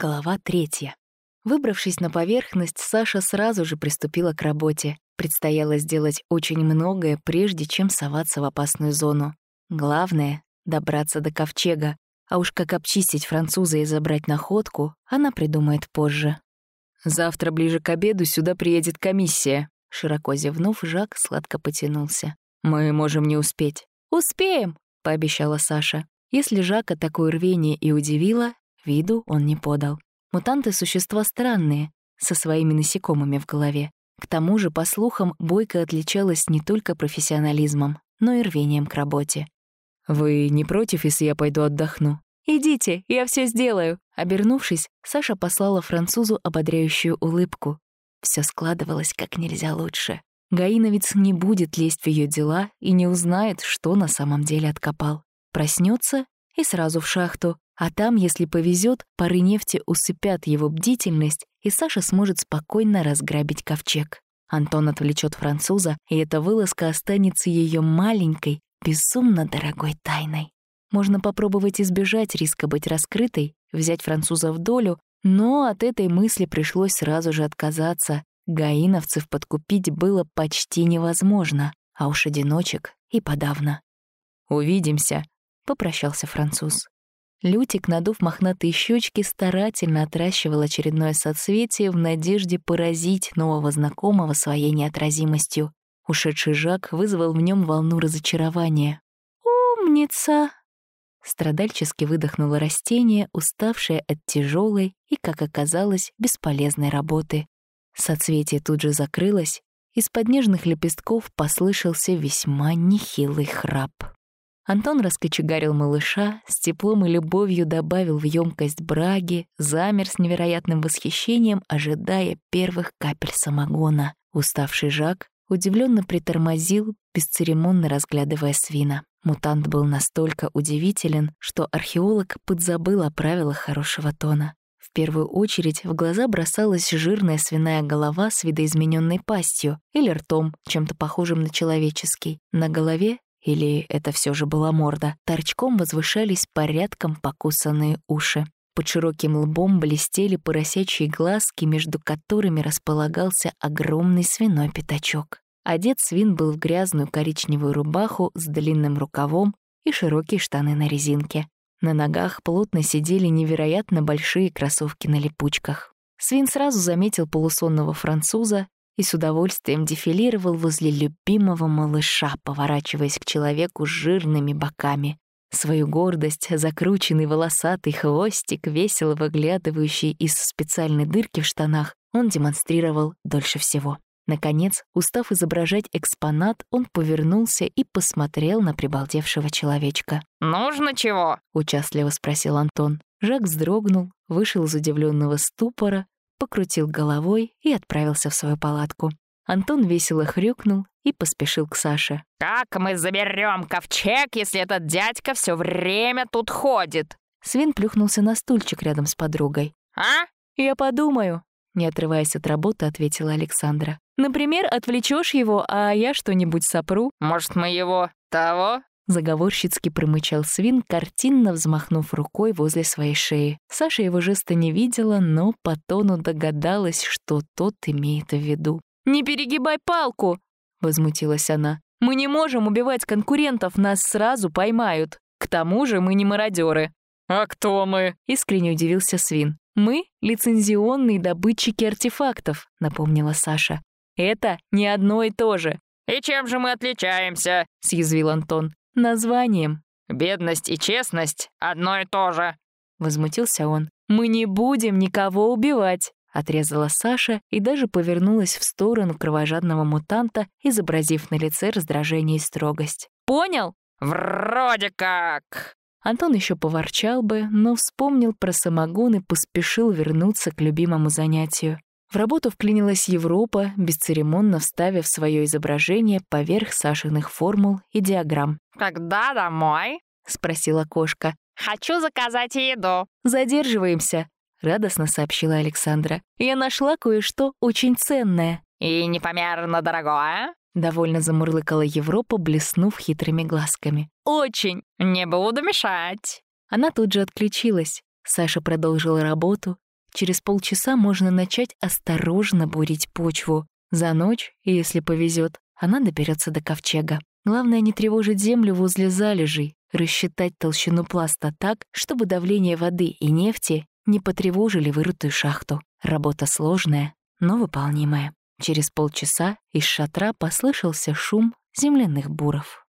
Глава третья. Выбравшись на поверхность, Саша сразу же приступила к работе. Предстояло сделать очень многое, прежде чем соваться в опасную зону. Главное — добраться до ковчега, а уж как обчистить француза и забрать находку, она придумает позже. «Завтра ближе к обеду сюда приедет комиссия», — широко зевнув, Жак сладко потянулся. «Мы можем не успеть». «Успеем», — пообещала Саша. Если Жака такое рвение и удивило, виду он не подал. Мутанты — существа странные, со своими насекомыми в голове. К тому же, по слухам, Бойко отличалась не только профессионализмом, но и рвением к работе. «Вы не против, если я пойду отдохну?» «Идите, я все сделаю». Обернувшись, Саша послала французу ободряющую улыбку. Все складывалось как нельзя лучше. Гаиновец не будет лезть в ее дела и не узнает, что на самом деле откопал. Проснется и сразу в шахту, а там, если повезет, пары нефти усыпят его бдительность, и Саша сможет спокойно разграбить ковчег. Антон отвлечет француза, и эта вылазка останется ее маленькой, безумно дорогой тайной. Можно попробовать избежать риска быть раскрытой, взять француза в долю, но от этой мысли пришлось сразу же отказаться. Гаиновцев подкупить было почти невозможно, а уж одиночек и подавно. «Увидимся», — попрощался француз. Лютик, надув мохнатые щечки, старательно отращивал очередное соцветие в надежде поразить нового знакомого своей неотразимостью. Ушедший Жак вызвал в нем волну разочарования. «Умница!» Страдальчески выдохнуло растение, уставшее от тяжелой и, как оказалось, бесполезной работы. Соцветие тут же закрылось, из-под нежных лепестков послышался весьма нехилый храп. Антон раскочегарил малыша, с теплом и любовью добавил в емкость браги, замер с невероятным восхищением, ожидая первых капель самогона. Уставший Жак удивленно притормозил, бесцеремонно разглядывая свина. Мутант был настолько удивителен, что археолог подзабыл о правилах хорошего тона. В первую очередь в глаза бросалась жирная свиная голова с видоизмененной пастью или ртом, чем-то похожим на человеческий. На голове или это все же была морда, торчком возвышались порядком покусанные уши. Под широким лбом блестели поросячьи глазки, между которыми располагался огромный свиной пятачок. Одет свин был в грязную коричневую рубаху с длинным рукавом и широкие штаны на резинке. На ногах плотно сидели невероятно большие кроссовки на липучках. Свин сразу заметил полусонного француза и с удовольствием дефилировал возле любимого малыша, поворачиваясь к человеку с жирными боками. Свою гордость, закрученный волосатый хвостик, весело выглядывающий из специальной дырки в штанах, он демонстрировал дольше всего. Наконец, устав изображать экспонат, он повернулся и посмотрел на прибалдевшего человечка. «Нужно чего?» — участливо спросил Антон. Жак вздрогнул, вышел из удивленного ступора, покрутил головой и отправился в свою палатку. Антон весело хрюкнул и поспешил к Саше. «Как мы заберем ковчег, если этот дядька все время тут ходит?» Свин плюхнулся на стульчик рядом с подругой. «А?» «Я подумаю», — не отрываясь от работы, ответила Александра. «Например, отвлечешь его, а я что-нибудь сопру». «Может, мы его того?» Заговорщицки промычал свин, картинно взмахнув рукой возле своей шеи. Саша его жеста не видела, но по тону догадалась, что тот имеет в виду. «Не перегибай палку!» — возмутилась она. «Мы не можем убивать конкурентов, нас сразу поймают. К тому же мы не мародеры. «А кто мы?» — искренне удивился свин. «Мы — лицензионные добытчики артефактов», — напомнила Саша. «Это не одно и то же». «И чем же мы отличаемся?» — съязвил Антон названием. «Бедность и честность — одно и то же», — возмутился он. «Мы не будем никого убивать», — отрезала Саша и даже повернулась в сторону кровожадного мутанта, изобразив на лице раздражение и строгость. «Понял?» «Вроде как!» Антон еще поворчал бы, но вспомнил про самогон и поспешил вернуться к любимому занятию. В работу вклинилась Европа, бесцеремонно вставив свое изображение поверх Сашиных формул и диаграмм. «Когда домой?» — спросила кошка. «Хочу заказать еду». «Задерживаемся», — радостно сообщила Александра. «Я нашла кое-что очень ценное». «И непомерно дорогое?» — довольно замурлыкала Европа, блеснув хитрыми глазками. «Очень! Не буду мешать!» Она тут же отключилась. Саша продолжила работу, Через полчаса можно начать осторожно бурить почву. За ночь, если повезет, она доберется до ковчега. Главное не тревожить землю возле залежей, рассчитать толщину пласта так, чтобы давление воды и нефти не потревожили вырытую шахту. Работа сложная, но выполнимая. Через полчаса из шатра послышался шум земляных буров.